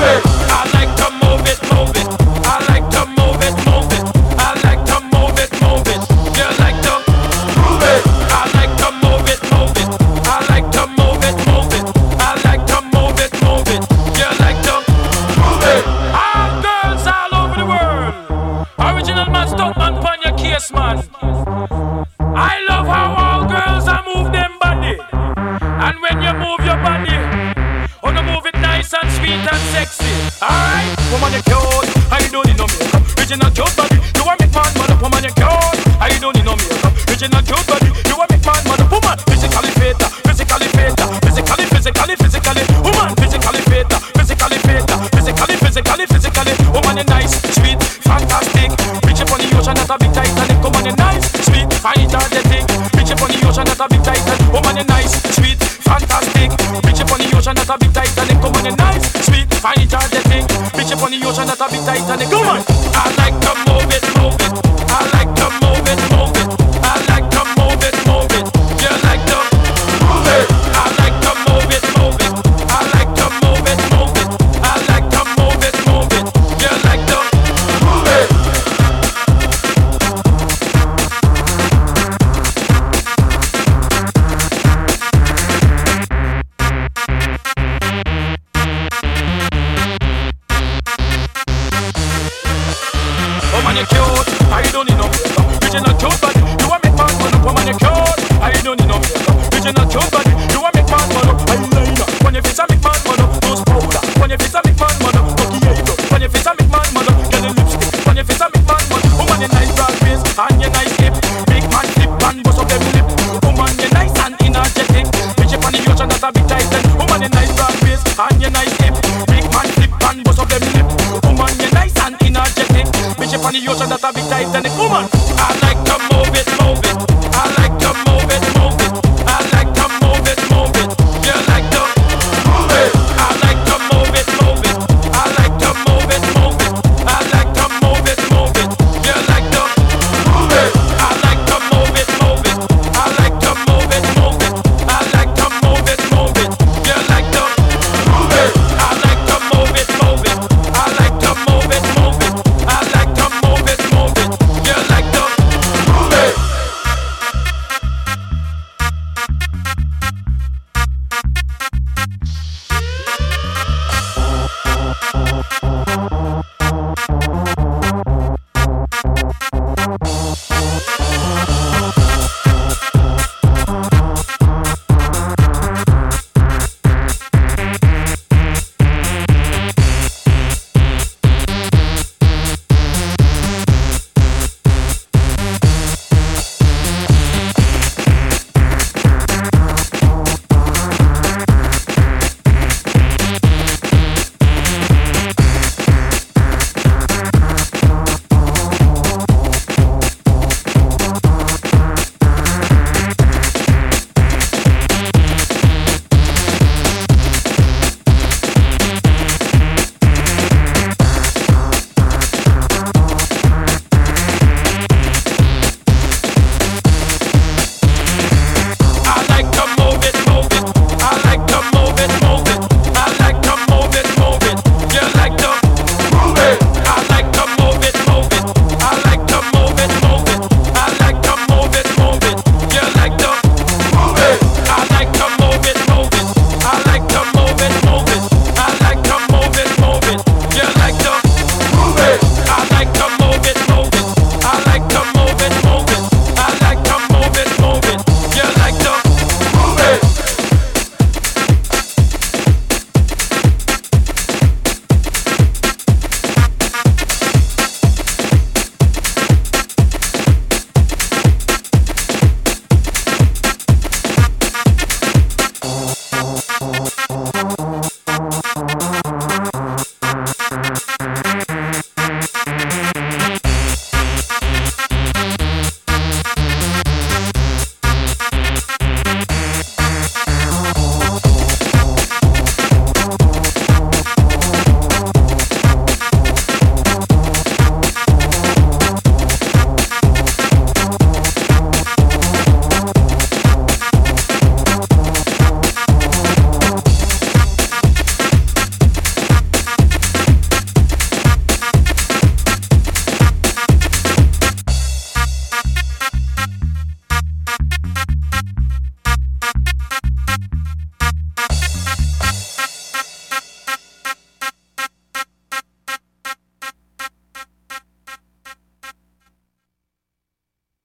move physically, physically. Oh, Woman you nice, sweet, fantastic. Reach up on the ocean, not a big Titanic. Oh, Woman you nice, sweet, fine, energetic. Reach up on the ocean, not a big Titanic. Oh, Woman you nice, sweet, fantastic. Reach up on the ocean, not a big Titanic. Woman you nice, sweet, fine, energetic. Reach up on the ocean, not a big Titanic. Come on, You cute. I don't need no. Original cute body. You want make man man up. Oh man, you cute. I don't need no. Original cute body. on the ocean that I be Titanic. Woman, I like to move it, move it.